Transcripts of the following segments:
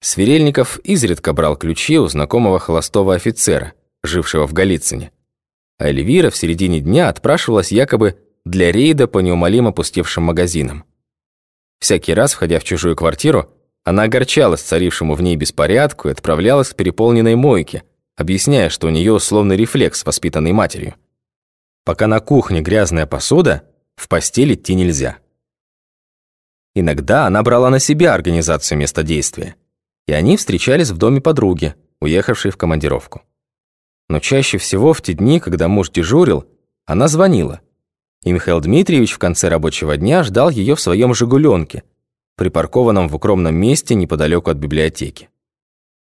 Сверельников изредка брал ключи у знакомого холостого офицера, жившего в Голицыне. А Эльвира в середине дня отпрашивалась якобы для рейда по неумолимо пустевшим магазинам. Всякий раз, входя в чужую квартиру, она огорчалась царившему в ней беспорядку и отправлялась к переполненной мойке, объясняя, что у нее условный рефлекс, воспитанный матерью. Пока на кухне грязная посуда, в постель идти нельзя. Иногда она брала на себя организацию места действия, и они встречались в доме подруги, уехавшей в командировку. Но чаще всего в те дни, когда муж дежурил, она звонила, и Михаил Дмитриевич в конце рабочего дня ждал ее в своем «Жигуленке», припаркованном в укромном месте неподалеку от библиотеки.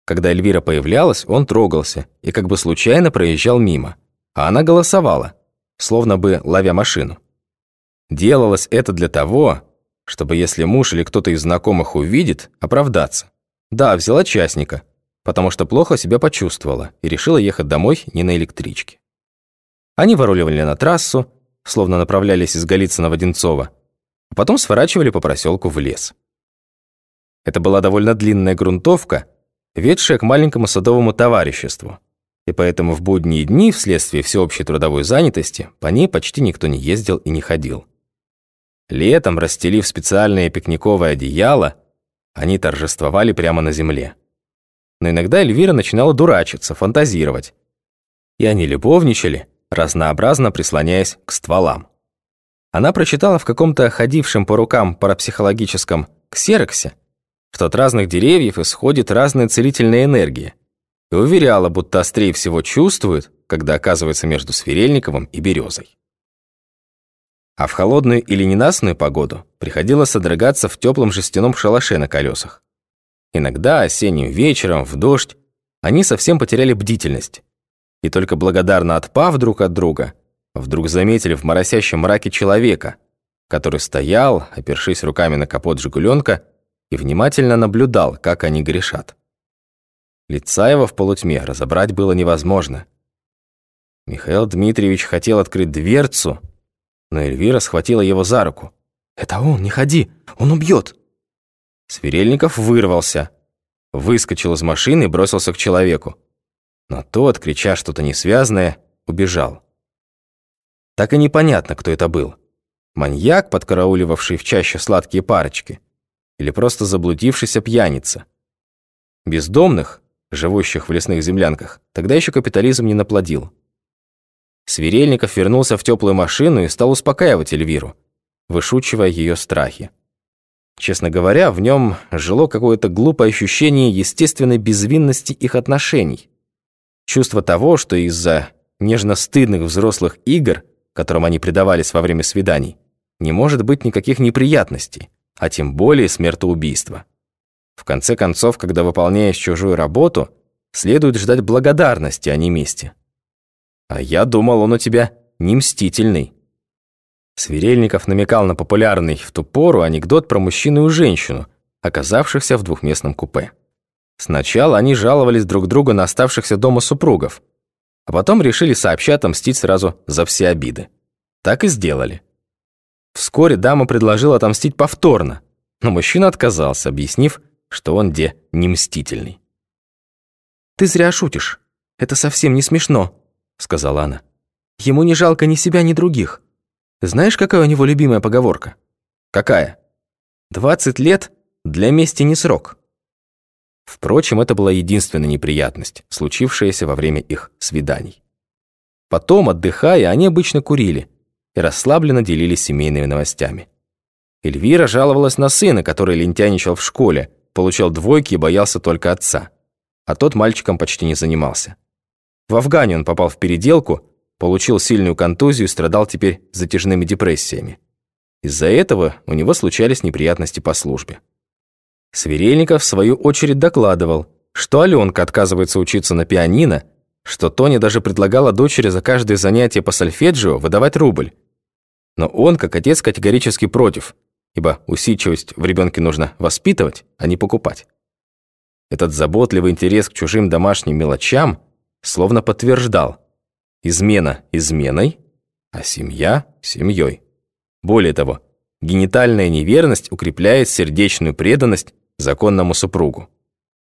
Когда Эльвира появлялась, он трогался и как бы случайно проезжал мимо, а она голосовала, словно бы ловя машину. Делалось это для того, чтобы если муж или кто-то из знакомых увидит, оправдаться. Да, взяла частника, потому что плохо себя почувствовала и решила ехать домой не на электричке. Они выруливали на трассу, словно направлялись из Голицына в Одинцово, а потом сворачивали по проселку в лес. Это была довольно длинная грунтовка, ведшая к маленькому садовому товариществу, и поэтому в будние дни, вследствие всеобщей трудовой занятости, по ней почти никто не ездил и не ходил. Летом, расстелив специальное пикниковое одеяло, они торжествовали прямо на земле. Но иногда Эльвира начинала дурачиться, фантазировать. И они любовничали, разнообразно прислоняясь к стволам. Она прочитала в каком-то ходившем по рукам парапсихологическом ксероксе, что от разных деревьев исходит разная целительная энергия, и уверяла, будто острее всего чувствует, когда оказывается между Сверельниковым и Березой. А в холодную или ненастную погоду приходилось содрогаться в теплом жестяном шалаше на колесах. Иногда осенним вечером, в дождь, они совсем потеряли бдительность. И только благодарно отпав друг от друга, вдруг заметили в моросящем мраке человека, который стоял, опершись руками на капот «Жигуленка», и внимательно наблюдал, как они грешат. Лица его в полутьме разобрать было невозможно. Михаил Дмитриевич хотел открыть дверцу, но Эльвира схватила его за руку. «Это он, не ходи, он убьет!» Сверельников вырвался, выскочил из машины и бросился к человеку. Но тот, крича что-то несвязное, убежал. Так и непонятно, кто это был. Маньяк, подкарауливавший в чаще сладкие парочки, или просто заблудившийся пьяница. Бездомных, живущих в лесных землянках, тогда еще капитализм не наплодил. Сверельников вернулся в теплую машину и стал успокаивать Эльвиру, вышучивая ее страхи. Честно говоря, в нем жило какое-то глупое ощущение естественной безвинности их отношений. Чувство того, что из-за нежно-стыдных взрослых игр, которым они предавались во время свиданий, не может быть никаких неприятностей а тем более смертоубийства. В конце концов, когда выполняешь чужую работу, следует ждать благодарности, а не мести. А я думал, он у тебя не мстительный. Сверельников намекал на популярный в ту пору анекдот про мужчину и женщину, оказавшихся в двухместном купе. Сначала они жаловались друг другу на оставшихся дома супругов, а потом решили сообща отомстить сразу за все обиды. Так и сделали. Вскоре дама предложила отомстить повторно, но мужчина отказался, объяснив, что он где не мстительный. «Ты зря шутишь. Это совсем не смешно», — сказала она. «Ему не жалко ни себя, ни других. Знаешь, какая у него любимая поговорка?» «Какая?» «Двадцать лет для мести не срок». Впрочем, это была единственная неприятность, случившаяся во время их свиданий. Потом, отдыхая, они обычно курили — и расслабленно делились семейными новостями. Эльвира жаловалась на сына, который лентяничал в школе, получал двойки и боялся только отца. А тот мальчиком почти не занимался. В Афгане он попал в переделку, получил сильную контузию страдал теперь затяжными депрессиями. Из-за этого у него случались неприятности по службе. Сверельников, в свою очередь, докладывал, что Аленка отказывается учиться на пианино, что Тоня даже предлагала дочери за каждое занятие по сольфеджио выдавать рубль, но он, как отец, категорически против, ибо усидчивость в ребенке нужно воспитывать, а не покупать. Этот заботливый интерес к чужим домашним мелочам словно подтверждал измена изменой, а семья семьей. Более того, генитальная неверность укрепляет сердечную преданность законному супругу.